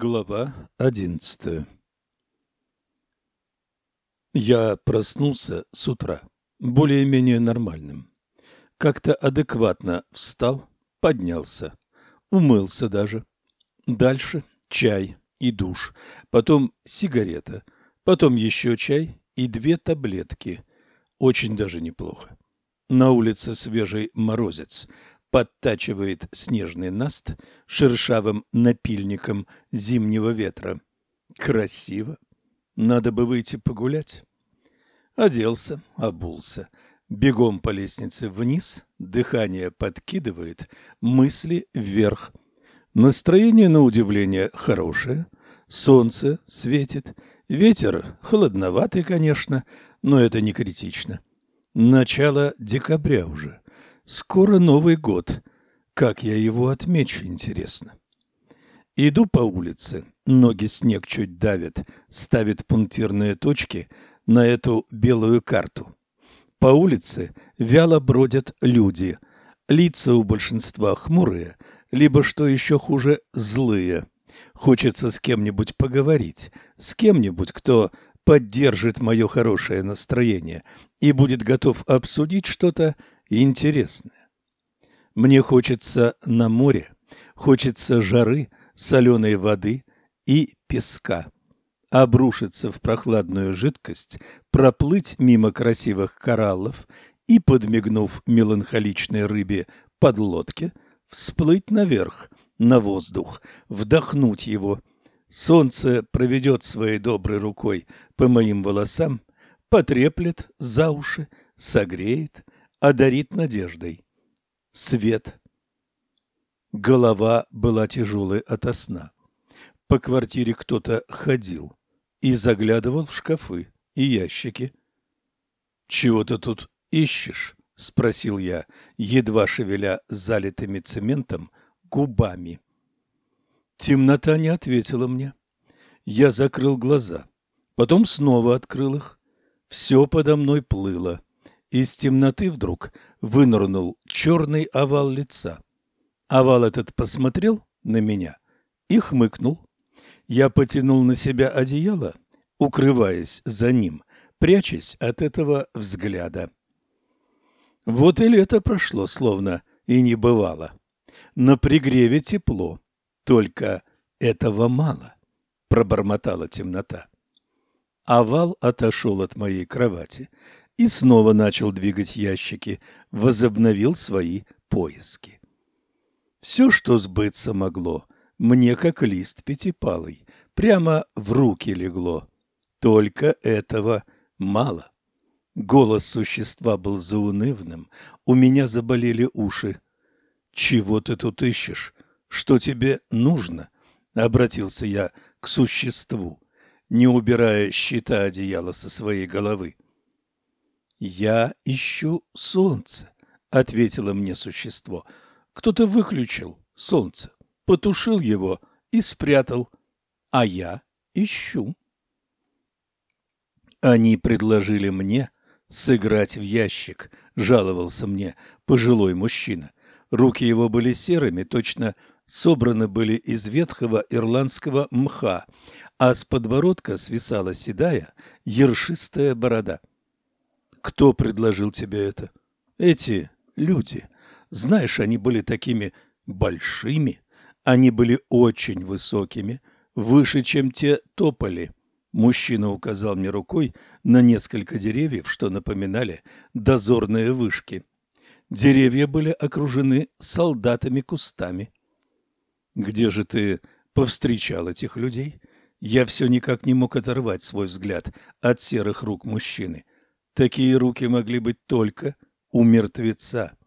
Глава одиннадцатая Я проснулся с утра, более-менее нормальным. Как-то адекватно встал, поднялся, умылся даже. Дальше чай и душ, потом сигарета, потом еще чай и две таблетки. Очень даже неплохо. На улице свежий морозец – подтачивает снежный наст шершавым напильником зимнего ветра. Красиво. Надо бы выйти погулять. Оделся, обулся. Бегом по лестнице вниз, дыхание подкидывает, мысли вверх. Настроение, на удивление, хорошее. Солнце светит. Ветер холодноватый, конечно, но это не критично. Начало декабря уже. Скоро Новый год. Как я его отмечу, интересно. Иду по улице, ноги снег чуть давят, ставит пунктирные точки на эту белую карту. По улице вяло бродят люди. Лица у большинства хмурые, либо, что еще хуже, злые. Хочется с кем-нибудь поговорить, с кем-нибудь, кто поддержит мое хорошее настроение и будет готов обсудить что-то интересное. Мне хочется на море, хочется жары, соленой воды и песка. Обрушиться в прохладную жидкость, проплыть мимо красивых кораллов и, подмигнув меланхоличной рыбе под лодке, всплыть наверх, на воздух, вдохнуть его. Солнце проведет своей доброй рукой по моим волосам, потреплет за уши, согреет, одарит надеждой. Свет. Голова была тяжелой ото сна. По квартире кто-то ходил и заглядывал в шкафы и ящики. «Чего ты тут ищешь?» — спросил я, едва шевеля залитыми цементом губами. Темнота не ответила мне. Я закрыл глаза, потом снова открыл их. Все подо мной плыло. Из темноты вдруг вынырнул черный овал лица. Овал этот посмотрел на меня и хмыкнул. Я потянул на себя одеяло, укрываясь за ним, прячась от этого взгляда. Вот и лето прошло, словно и не бывало. На пригреве тепло, только этого мало, пробормотала темнота. Овал отошел от моей кровати и снова начал двигать ящики, возобновил свои поиски. Все, что сбыться могло, мне, как лист пятипалый, прямо в руки легло. Только этого мало. Голос существа был заунывным, у меня заболели уши. «Чего ты тут ищешь? Что тебе нужно?» — обратился я к существу, не убирая щита одеяла со своей головы. «Я ищу солнце», — ответило мне существо. «Кто-то выключил солнце, потушил его и спрятал, а я ищу». Они предложили мне сыграть в ящик, жаловался мне пожилой мужчина. Руки его были серыми, точно собраны были из ветхого ирландского мха, а с подбородка свисала седая, ершистая борода. Кто предложил тебе это? Эти люди. Знаешь, они были такими большими, они были очень высокими, выше, чем те тополи. Мужчина указал мне рукой на несколько деревьев, что напоминали дозорные вышки. Деревья были окружены солдатами-кустами. Где же ты повстречал этих людей? Я все никак не мог оторвать свой взгляд от серых рук мужчины. Такие руки могли быть только у мертвеца.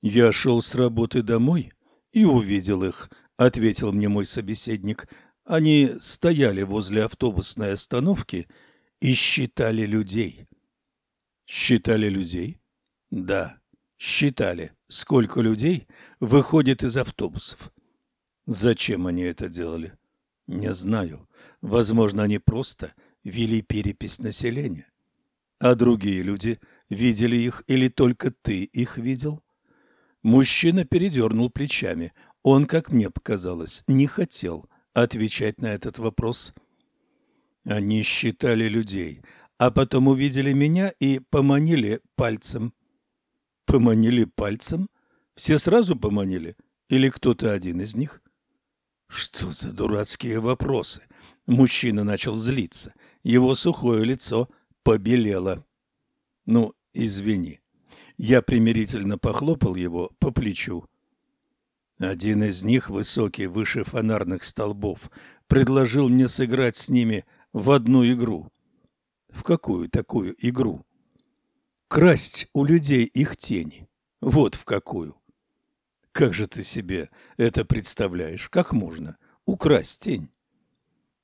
Я шел с работы домой и увидел их, ответил мне мой собеседник. Они стояли возле автобусной остановки и считали людей. Считали людей? Да, считали, сколько людей выходит из автобусов. Зачем они это делали? Не знаю. Возможно, они просто вели перепись населения. А другие люди видели их или только ты их видел? Мужчина передернул плечами. Он, как мне показалось, не хотел отвечать на этот вопрос. Они считали людей, а потом увидели меня и поманили пальцем. Поманили пальцем? Все сразу поманили? Или кто-то один из них? Что за дурацкие вопросы? Мужчина начал злиться. Его сухое лицо побелело. Ну, извини. Я примирительно похлопал его по плечу. Один из них, высокий, выше фонарных столбов, предложил мне сыграть с ними в одну игру. В какую такую игру? Красть у людей их тени. Вот в какую. Как же ты себе это представляешь? Как можно украсть тень?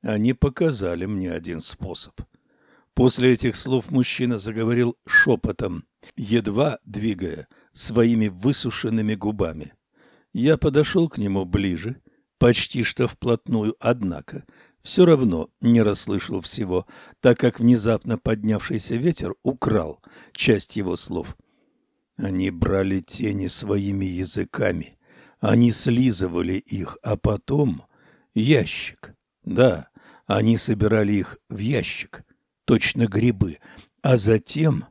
Они показали мне один способ. После этих слов мужчина заговорил шепотом, едва двигая своими высушенными губами. Я подошел к нему ближе, почти что вплотную, однако все равно не расслышал всего, так как внезапно поднявшийся ветер украл часть его слов. Они брали тени своими языками, они слизывали их, а потом ящик. Да, они собирали их в ящик, точно грибы, а затем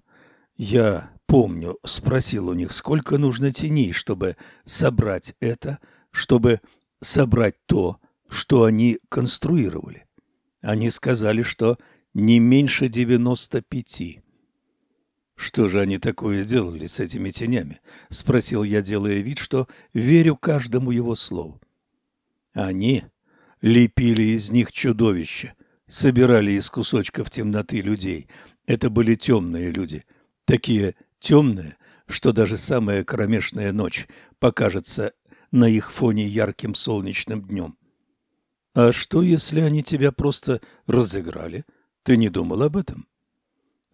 я помню, спросил у них, сколько нужно теней, чтобы собрать это, чтобы собрать то, что они конструировали. Они сказали, что не меньше девяносто пяти. Что же они такое делали с этими тенями? спросил я, делая вид, что верю каждому его слову. Они лепили из них чудовища, собирали из кусочков темноты людей. Это были темные люди, такие темные, что даже самая кромешная ночь покажется на их фоне ярким солнечным днем. А что, если они тебя просто разыграли? Ты не думал об этом?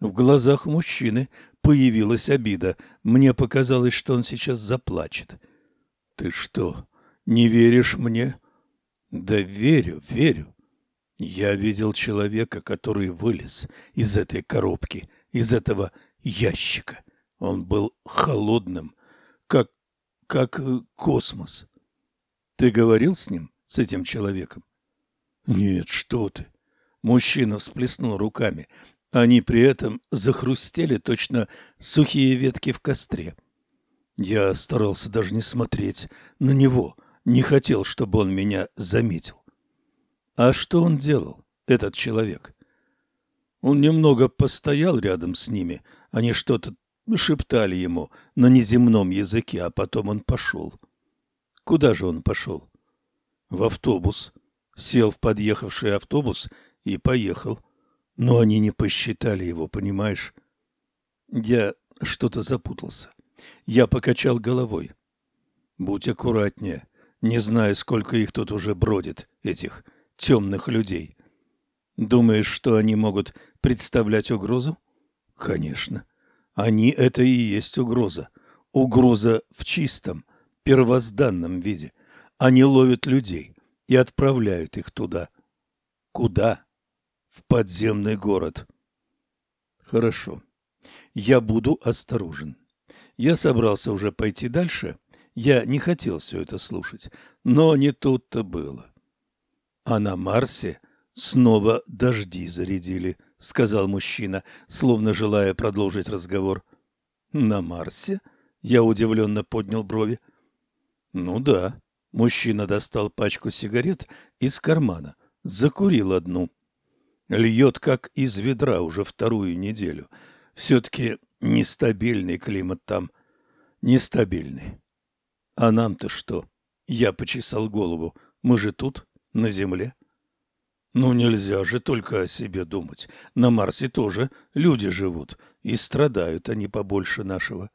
В глазах мужчины появилась обида. Мне показалось, что он сейчас заплачет. Ты что, не веришь мне? Да верю, верю. Я видел человека, который вылез из этой коробки, из этого ящика. Он был холодным, как как э, космос. Ты говорил с ним, с этим человеком? Нет, что ты? Мужчина всплеснул руками. Они при этом захрустели точно сухие ветки в костре. Я старался даже не смотреть на него, не хотел, чтобы он меня заметил. А что он делал, этот человек? Он немного постоял рядом с ними, они что-то шептали ему на неземном языке, а потом он пошел. Куда же он пошел? В автобус. Сел в подъехавший автобус и поехал. Но они не посчитали его, понимаешь? Я что-то запутался. Я покачал головой. Будь аккуратнее. Не знаю, сколько их тут уже бродит, этих темных людей. Думаешь, что они могут представлять угрозу? Конечно. Они — это и есть угроза. Угроза в чистом, первозданном виде. Они ловят людей и отправляют их туда. Куда? В подземный город. Хорошо. Я буду осторожен. Я собрался уже пойти дальше. Я не хотел все это слушать. Но не тут-то было. А на Марсе снова дожди зарядили сказал мужчина, словно желая продолжить разговор. На Марсе? Я удивленно поднял брови. Ну да. Мужчина достал пачку сигарет из кармана, закурил одну. Льет как из ведра уже вторую неделю. Все-таки нестабильный климат там. Нестабильный. А нам-то что? Я почесал голову. Мы же тут, на земле. Ну нельзя же только о себе думать. На Марсе тоже люди живут, и страдают они побольше нашего.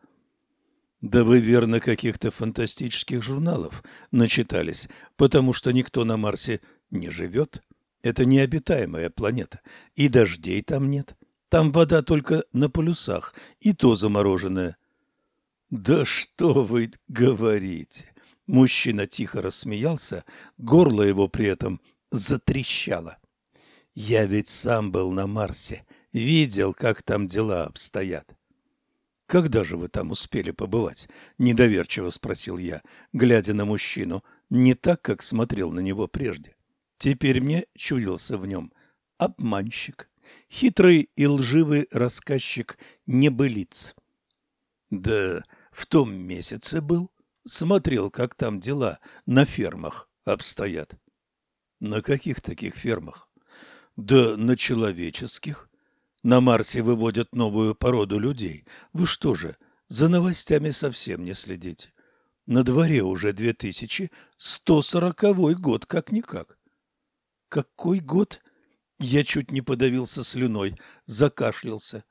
Да вы верно каких-то фантастических журналов начитались, потому что никто на Марсе не живет. Это необитаемая планета, и дождей там нет. Там вода только на полюсах, и то замороженная. Да что вы говорите? Мужчина тихо рассмеялся, горло его при этом затрещало. Я ведь сам был на Марсе, видел, как там дела обстоят. Когда же вы там успели побывать? недоверчиво спросил я, глядя на мужчину, не так, как смотрел на него прежде. Теперь мне чудился в нем обманщик, хитрый и лживый рассказчик небылиц. Да в том месяце был, смотрел, как там дела на фермах обстоят. На каких таких фермах? Да на человеческих. На Марсе выводят новую породу людей. Вы что же, за новостями совсем не следите? На дворе уже 2140 год, как-никак. Какой год? Я чуть не подавился слюной, закашлялся.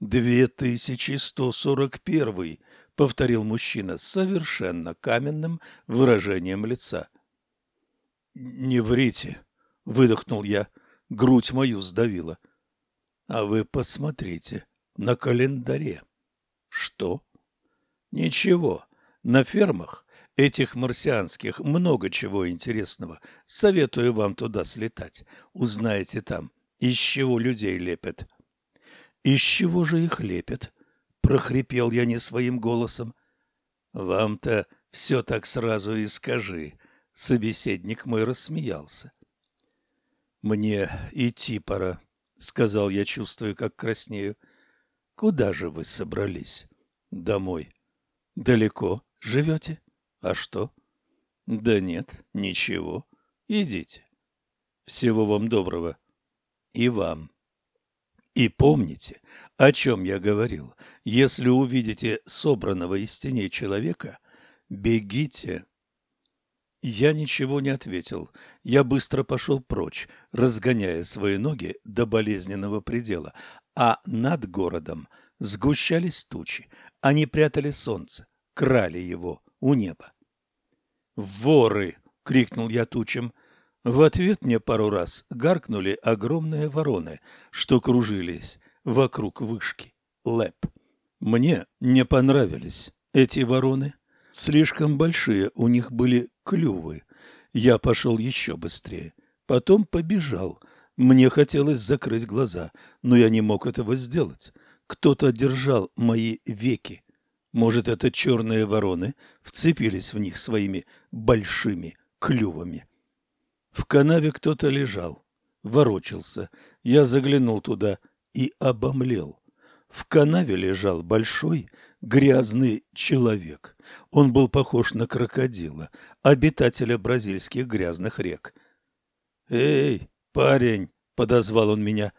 2141, повторил мужчина с совершенно каменным выражением лица. Не врите, выдохнул я, грудь мою сдавила. А вы посмотрите на календаре. Что? Ничего. На фермах этих марсианских много чего интересного. Советую вам туда слетать. Узнаете там, из чего людей лепят. Из чего же их лепят? Прохрипел я не своим голосом. Вам-то все так сразу и скажи. Собеседник мой рассмеялся. Мне идти пора, сказал я, чувствуя, как краснею. Куда же вы собрались? Домой. Далеко? живете? А что? Да нет, ничего. Идите. Всего вам доброго. И вам. И помните, о чем я говорил. Если увидите собранного из теней человека, бегите. Я ничего не ответил. Я быстро пошел прочь, разгоняя свои ноги до болезненного предела, а над городом сгущались тучи. Они прятали солнце крали его у неба. «Воры!» — крикнул я тучам. В ответ мне пару раз гаркнули огромные вороны, что кружились вокруг вышки. Лэп. Мне не понравились эти вороны. Слишком большие у них были клювы. Я пошел еще быстрее. Потом побежал. Мне хотелось закрыть глаза, но я не мог этого сделать. Кто-то держал мои веки. Может, это черные вороны вцепились в них своими большими клювами. В канаве кто-то лежал, ворочался. Я заглянул туда и обомлел. В канаве лежал большой грязный человек. Он был похож на крокодила, обитателя бразильских грязных рек. «Эй, парень!» — подозвал он меня.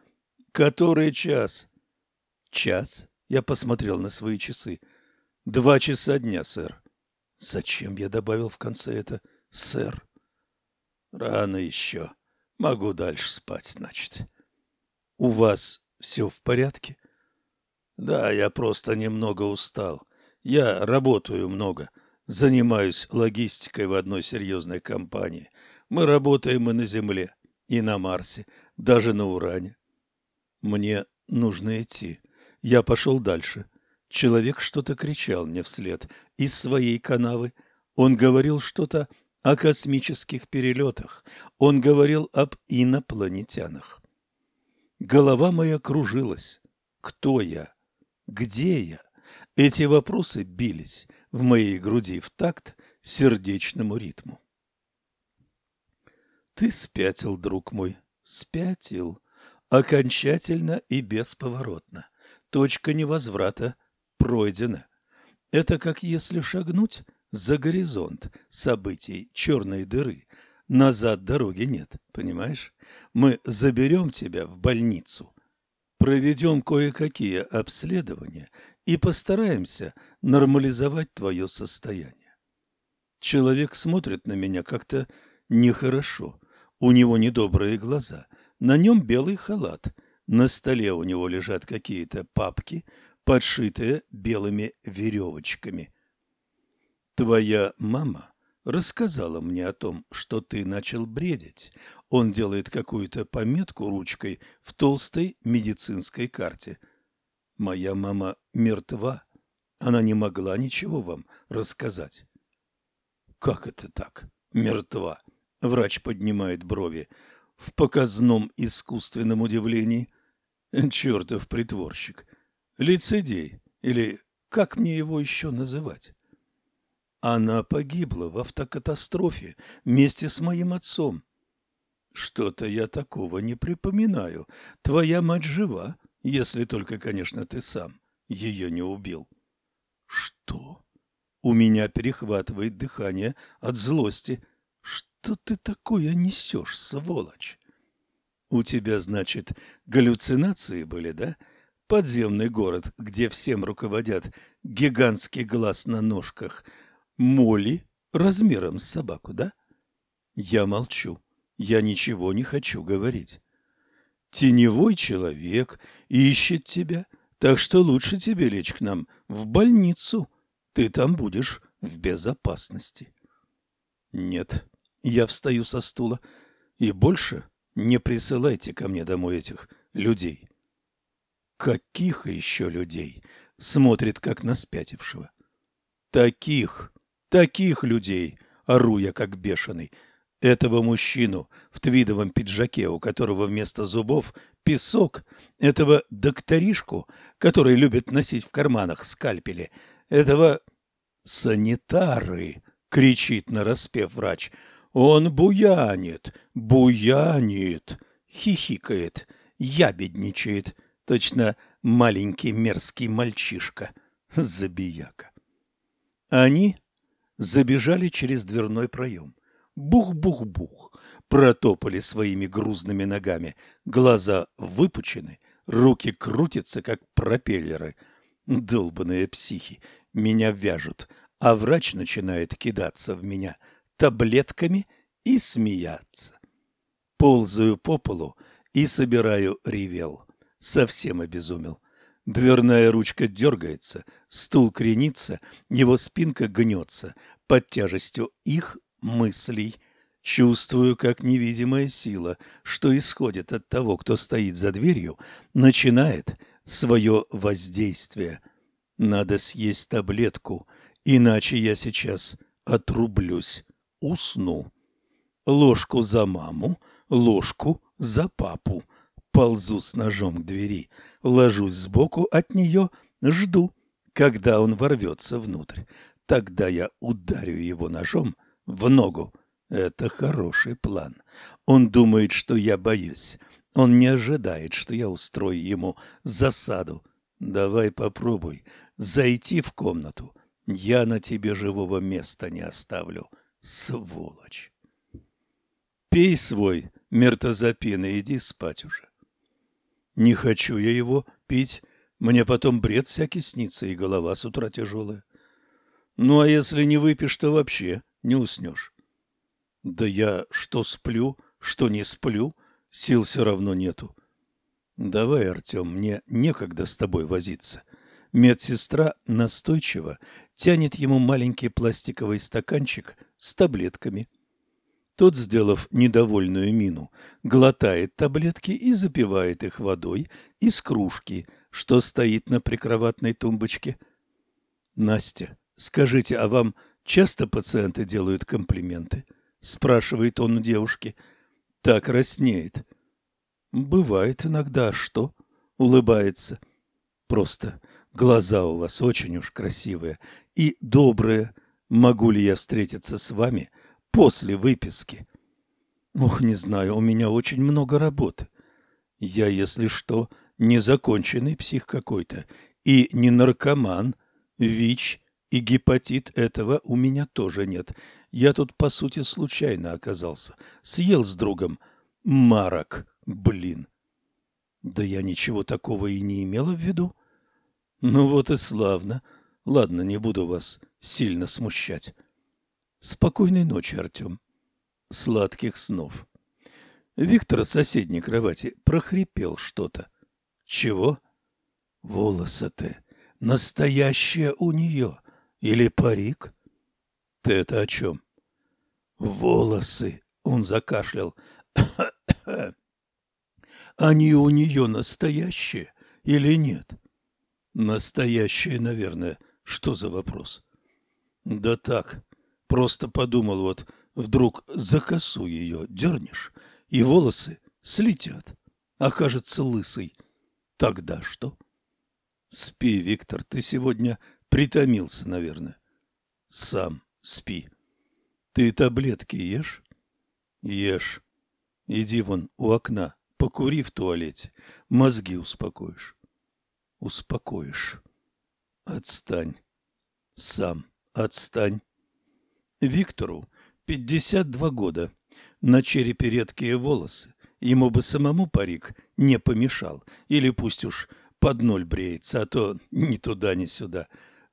«Который час?» «Час?» — я посмотрел на свои часы. Два часа дня, сэр. Зачем я добавил в конце это «сэр»? Рано еще. Могу дальше спать, значит. У вас все в порядке? Да, я просто немного устал. Я работаю много. Занимаюсь логистикой в одной серьезной компании. Мы работаем и на Земле, и на Марсе, даже на Уране. Мне нужно идти. Я пошел дальше. — Человек что-то кричал мне вслед из своей канавы. Он говорил что-то о космических перелетах. Он говорил об инопланетянах. Голова моя кружилась. Кто я? Где я? Эти вопросы бились в моей груди в такт сердечному ритму. Ты спятил, друг мой, спятил, окончательно и бесповоротно. Точка невозврата — пройдено. Это как если шагнуть за горизонт событий черной дыры. Назад дороги нет, понимаешь? Мы заберем тебя в больницу, проведем кое-какие обследования и постараемся нормализовать твое состояние. Человек смотрит на меня как-то нехорошо. У него недобрые глаза. На нем белый халат. На столе у него лежат какие-то папки – подшитая белыми веревочками. Твоя мама рассказала мне о том, что ты начал бредить. Он делает какую-то пометку ручкой в толстой медицинской карте. Моя мама мертва. Она не могла ничего вам рассказать. Как это так? Мертва. Врач поднимает брови в показном искусственном удивлении. Чертов притворщик лицедей, или как мне его еще называть? Она погибла в автокатастрофе вместе с моим отцом. Что-то я такого не припоминаю. Твоя мать жива, если только, конечно, ты сам ее не убил. Что? У меня перехватывает дыхание от злости. Что ты такое несешь, сволочь? У тебя, значит, галлюцинации были, да? Подземный город, где всем руководят гигантский глаз на ножках, моли размером с собаку, да? Я молчу. Я ничего не хочу говорить. Теневой человек ищет тебя, так что лучше тебе лечь к нам в больницу. Ты там будешь в безопасности. Нет, я встаю со стула. И больше не присылайте ко мне домой этих людей. Каких еще людей? Смотрит, как на спятившего. Таких, таких людей, ору я, как бешеный. Этого мужчину в твидовом пиджаке, у которого вместо зубов песок, этого докторишку, который любит носить в карманах скальпели, этого санитары, кричит нараспев врач, он буянит, буянит, хихикает, ябедничает, точно маленький мерзкий мальчишка, забияка. Они забежали через дверной проем. Бух-бух-бух, протопали своими грузными ногами, глаза выпучены, руки крутятся, как пропеллеры. Долбаные психи меня вяжут, а врач начинает кидаться в меня – таблетками и смеяться. Ползаю по полу и собираю ревел. Совсем обезумел. Дверная ручка дергается, стул кренится, его спинка гнется под тяжестью их мыслей. Чувствую, как невидимая сила, что исходит от того, кто стоит за дверью, начинает свое воздействие. Надо съесть таблетку, иначе я сейчас отрублюсь усну. Ложку за маму, ложку за папу. Ползу с ножом к двери, ложусь сбоку от нее, жду, когда он ворвется внутрь. Тогда я ударю его ножом в ногу. Это хороший план. Он думает, что я боюсь. Он не ожидает, что я устрою ему засаду. Давай попробуй зайти в комнату. Я на тебе живого места не оставлю. Сволочь! Пей свой мертозапин и иди спать уже. Не хочу я его пить, мне потом бред всякий снится, и голова с утра тяжелая. Ну, а если не выпьешь, то вообще не уснешь. Да я что сплю, что не сплю, сил все равно нету. Давай, Артем, мне некогда с тобой возиться. Медсестра настойчиво тянет ему маленький пластиковый стаканчик с таблетками. Тот, сделав недовольную мину, глотает таблетки и запивает их водой из кружки, что стоит на прикроватной тумбочке. «Настя, скажите, а вам часто пациенты делают комплименты?» — спрашивает он у девушки. Так краснеет. «Бывает иногда, а что?» — улыбается. «Просто глаза у вас очень уж красивые и добрые. Могу ли я встретиться с вами после выписки? Ох, не знаю, у меня очень много работы. Я, если что, незаконченный псих какой-то и не наркоман. ВИЧ и гепатит этого у меня тоже нет. Я тут, по сути, случайно оказался. Съел с другом марок, блин. Да я ничего такого и не имела в виду. Ну вот и славно. Ладно, не буду вас сильно смущать. Спокойной ночи, Артем. Сладких снов. Виктор с соседней кровати прохрипел что-то. Чего? Волосы-то настоящие у нее. Или парик? Ты это о чем? Волосы. Он закашлял. Они у нее настоящие или нет? Настоящие, наверное. Что за вопрос? Да так, просто подумал вот, вдруг за косу ее дернешь, и волосы слетят, окажется лысый. Тогда что? Спи, Виктор, ты сегодня притомился, наверное. Сам спи. Ты таблетки ешь? Ешь. Иди вон у окна, покури в туалете, мозги успокоишь. Успокоишь. Отстань. Сам отстань. Виктору 52 года. На черепе редкие волосы. Ему бы самому парик не помешал. Или пусть уж под ноль бреется, а то ни туда, ни сюда.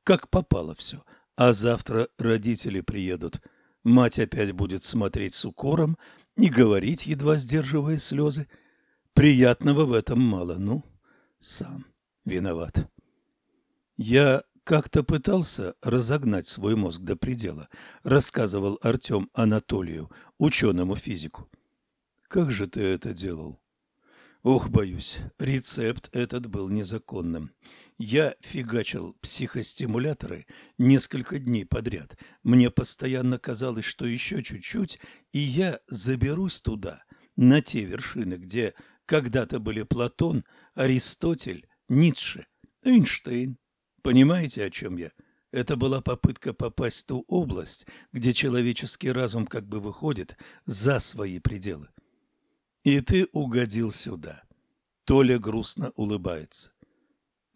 Как попало все. А завтра родители приедут. Мать опять будет смотреть с укором и говорить, едва сдерживая слезы. Приятного в этом мало. Ну, сам виноват. Я как-то пытался разогнать свой мозг до предела, рассказывал Артем Анатолию, ученому физику. Как же ты это делал? Ох, боюсь, рецепт этот был незаконным. Я фигачил психостимуляторы несколько дней подряд. Мне постоянно казалось, что еще чуть-чуть, и я заберусь туда, на те вершины, где когда-то были Платон, Аристотель, Ницше, Эйнштейн. Понимаете, о чем я? Это была попытка попасть в ту область, где человеческий разум как бы выходит за свои пределы. И ты угодил сюда. Толя грустно улыбается.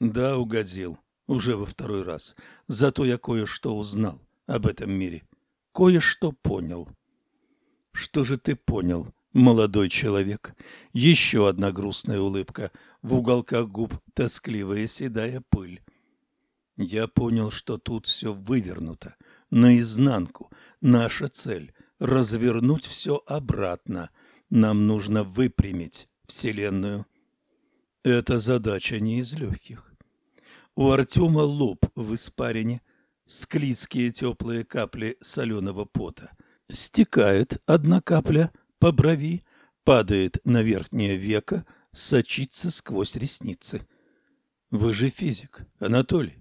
Да, угодил. Уже во второй раз. Зато я кое-что узнал об этом мире. Кое-что понял. Что же ты понял, молодой человек? Еще одна грустная улыбка. В уголках губ тоскливая седая пыль. Я понял, что тут все вывернуто, наизнанку. Наша цель — развернуть все обратно — нам нужно выпрямить Вселенную. Эта задача не из легких. У Артема лоб в испарине, склизкие теплые капли соленого пота. Стекает одна капля по брови, падает на верхнее веко, сочится сквозь ресницы. Вы же физик, Анатолий?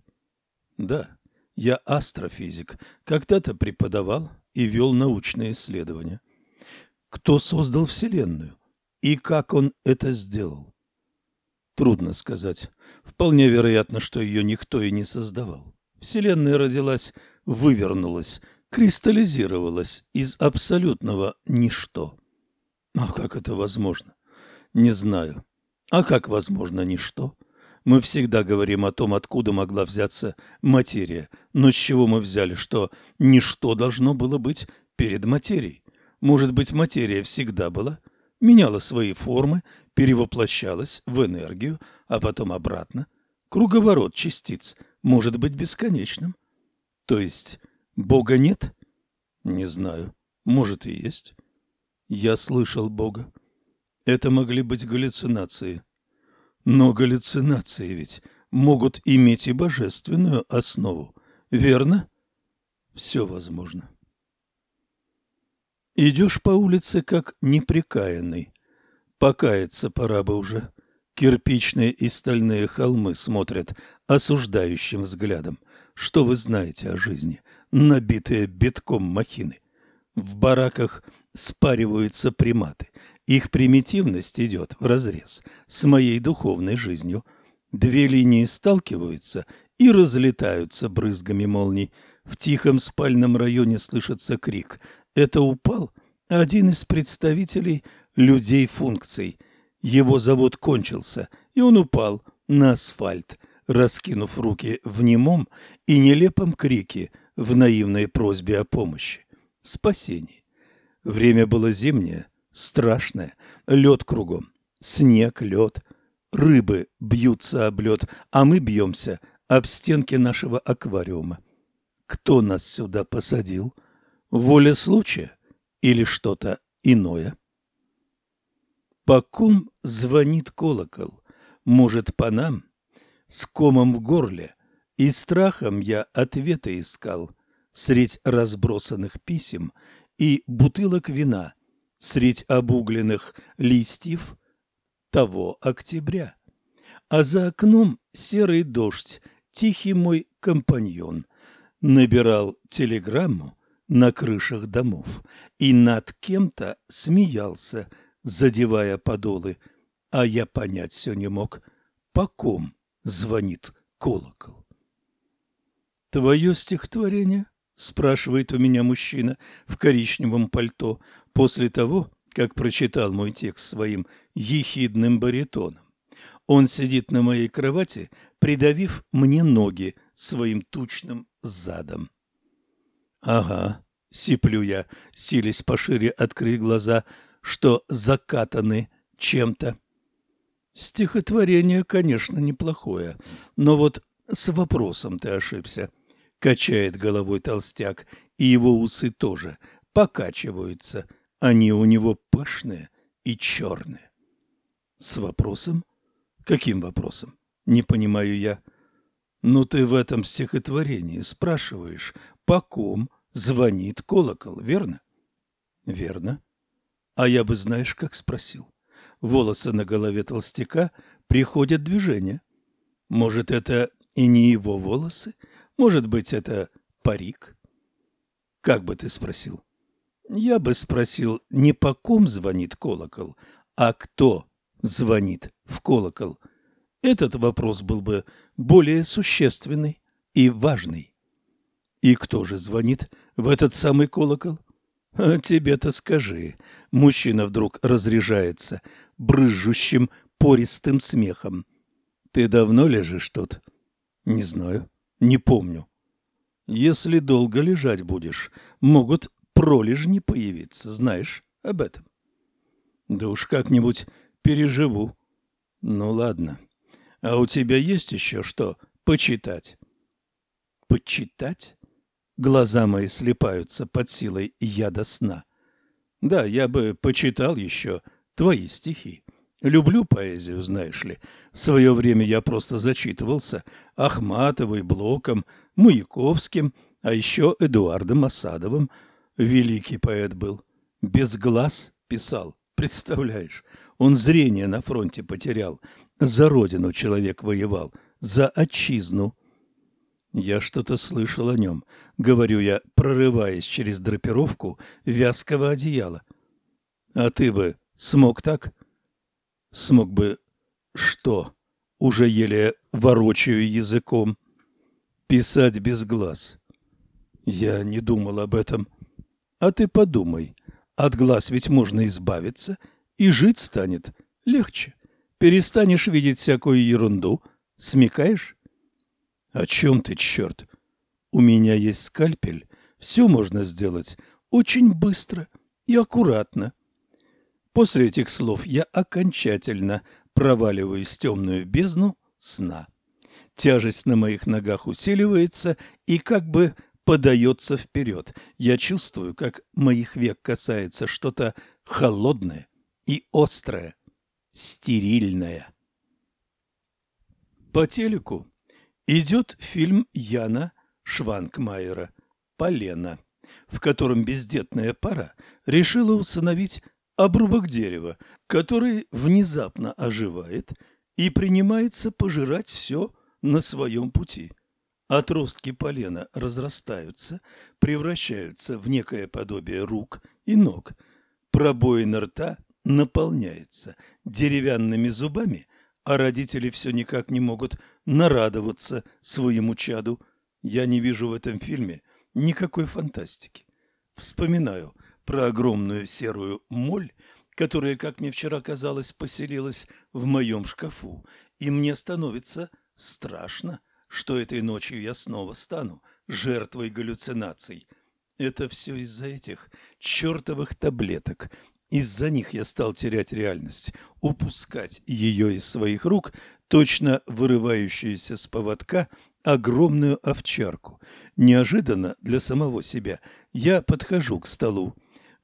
Да, я астрофизик. Когда-то преподавал и вел научные исследования. Кто создал Вселенную? И как он это сделал? Трудно сказать. Вполне вероятно, что ее никто и не создавал. Вселенная родилась, вывернулась, кристаллизировалась из абсолютного ничто. А как это возможно? Не знаю. А как возможно ничто? Мы всегда говорим о том, откуда могла взяться материя. Но с чего мы взяли, что ничто должно было быть перед материей? Может быть, материя всегда была, меняла свои формы, перевоплощалась в энергию, а потом обратно. Круговорот частиц может быть бесконечным. То есть Бога нет? Не знаю. Может и есть. Я слышал Бога. Это могли быть галлюцинации. Но галлюцинации ведь могут иметь и божественную основу, верно? Все возможно. Идешь по улице, как неприкаянный. Покаяться пора бы уже. Кирпичные и стальные холмы смотрят осуждающим взглядом. Что вы знаете о жизни, набитые битком махины? В бараках спариваются приматы. Их примитивность идет вразрез с моей духовной жизнью. Две линии сталкиваются и разлетаются брызгами молний. В тихом спальном районе слышится крик это упал один из представителей людей функций. Его завод кончился, и он упал на асфальт, раскинув руки в немом и нелепом крике в наивной просьбе о помощи. Спасении. Время было зимнее, страшное, лед кругом, снег, лед, рыбы бьются об лед, а мы бьемся об стенки нашего аквариума. Кто нас сюда посадил? — Воля случая или что-то иное? По ком звонит колокол? Может, по нам? С комом в горле и страхом я ответа искал средь разбросанных писем и бутылок вина, средь обугленных листьев того октября. А за окном серый дождь, тихий мой компаньон, набирал телеграмму на крышах домов и над кем-то смеялся, задевая подолы, а я понять все не мог, по ком звонит колокол. «Твое стихотворение?» — спрашивает у меня мужчина в коричневом пальто после того, как прочитал мой текст своим ехидным баритоном. Он сидит на моей кровати, придавив мне ноги своим тучным задом. Ага, сиплю я, силясь пошире открыть глаза, что закатаны чем-то. Стихотворение, конечно, неплохое, но вот с вопросом ты ошибся. Качает головой толстяк, и его усы тоже покачиваются. Они у него пышные и черные. С вопросом? Каким вопросом? Не понимаю я. Ну ты в этом стихотворении спрашиваешь, по ком звонит колокол, верно? Верно. А я бы знаешь, как спросил. Волосы на голове толстяка приходят движение. Может, это и не его волосы? Может быть, это парик? Как бы ты спросил? Я бы спросил, не по ком звонит колокол, а кто звонит в колокол. Этот вопрос был бы более существенный и важный. И кто же звонит в этот самый колокол? А тебе-то скажи. Мужчина вдруг разряжается брызжущим пористым смехом. Ты давно лежишь тут? Не знаю, не помню. Если долго лежать будешь, могут пролежни появиться, знаешь об этом? Да уж как-нибудь переживу. Ну ладно. А у тебя есть еще что почитать? Почитать? Глаза мои слепаются под силой яда сна. Да, я бы почитал еще твои стихи. Люблю поэзию, знаешь ли. В свое время я просто зачитывался Ахматовой, Блоком, Маяковским, а еще Эдуардом Осадовым. Великий поэт был. Без глаз писал, представляешь? Он зрение на фронте потерял. За родину человек воевал, за отчизну. Я что-то слышал о нем, говорю я, прорываясь через драпировку вязкого одеяла. А ты бы смог так? Смог бы что? Уже еле ворочаю языком. Писать без глаз. Я не думал об этом. А ты подумай. От глаз ведь можно избавиться, и жить станет легче. Перестанешь видеть всякую ерунду. Смекаешь? О чем ты, черт? У меня есть скальпель. Все можно сделать очень быстро и аккуратно. После этих слов я окончательно проваливаюсь в темную бездну сна. Тяжесть на моих ногах усиливается и как бы подается вперед. Я чувствую, как моих век касается что-то холодное и острое, стерильное. По телеку идет фильм Яна Шванкмайера «Полено», в котором бездетная пара решила усыновить обрубок дерева, который внезапно оживает и принимается пожирать все на своем пути. Отростки полена разрастаются, превращаются в некое подобие рук и ног. Пробоина рта наполняется деревянными зубами, а родители все никак не могут нарадоваться своему чаду. Я не вижу в этом фильме никакой фантастики. Вспоминаю – про огромную серую моль, которая, как мне вчера казалось, поселилась в моем шкафу, и мне становится страшно, что этой ночью я снова стану жертвой галлюцинаций. Это все из-за этих чертовых таблеток. Из-за них я стал терять реальность, упускать ее из своих рук, точно вырывающуюся с поводка огромную овчарку. Неожиданно для самого себя я подхожу к столу,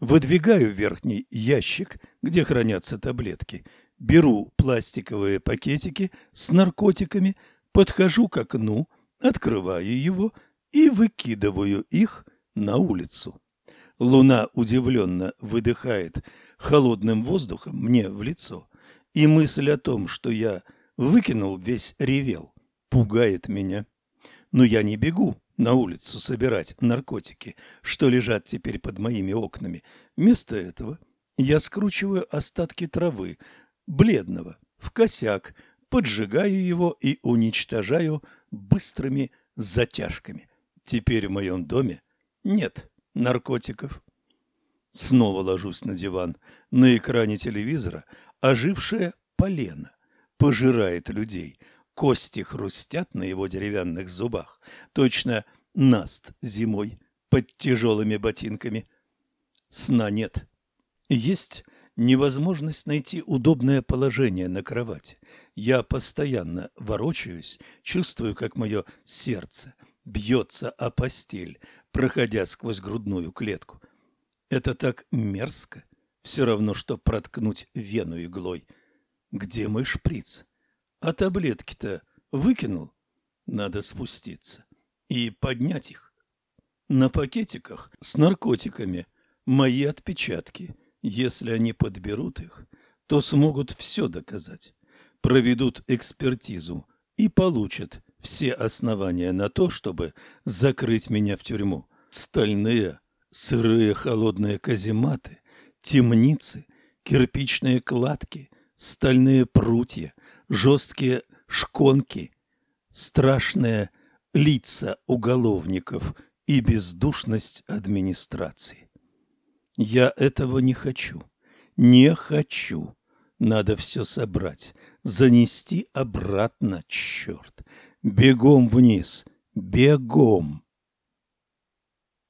Выдвигаю верхний ящик, где хранятся таблетки, беру пластиковые пакетики с наркотиками, подхожу к окну, открываю его и выкидываю их на улицу. Луна удивленно выдыхает холодным воздухом мне в лицо, и мысль о том, что я выкинул весь ревел, пугает меня. Но я не бегу, на улицу собирать наркотики, что лежат теперь под моими окнами. Вместо этого я скручиваю остатки травы, бледного, в косяк, поджигаю его и уничтожаю быстрыми затяжками. Теперь в моем доме нет наркотиков. Снова ложусь на диван. На экране телевизора ожившая полена пожирает людей. Кости хрустят на его деревянных зубах. Точно наст зимой под тяжелыми ботинками. Сна нет. Есть невозможность найти удобное положение на кровати. Я постоянно ворочаюсь, чувствую, как мое сердце бьется о постель, проходя сквозь грудную клетку. Это так мерзко, все равно, что проткнуть вену иглой. Где мой шприц? А таблетки-то выкинул? Надо спуститься и поднять их. На пакетиках с наркотиками мои отпечатки. Если они подберут их, то смогут все доказать. Проведут экспертизу и получат все основания на то, чтобы закрыть меня в тюрьму. Стальные, сырые холодные казематы, темницы, кирпичные кладки, стальные прутья, жесткие шконки, страшные лица уголовников и бездушность администрации. Я этого не хочу. Не хочу. Надо все собрать, занести обратно, черт. Бегом вниз, бегом.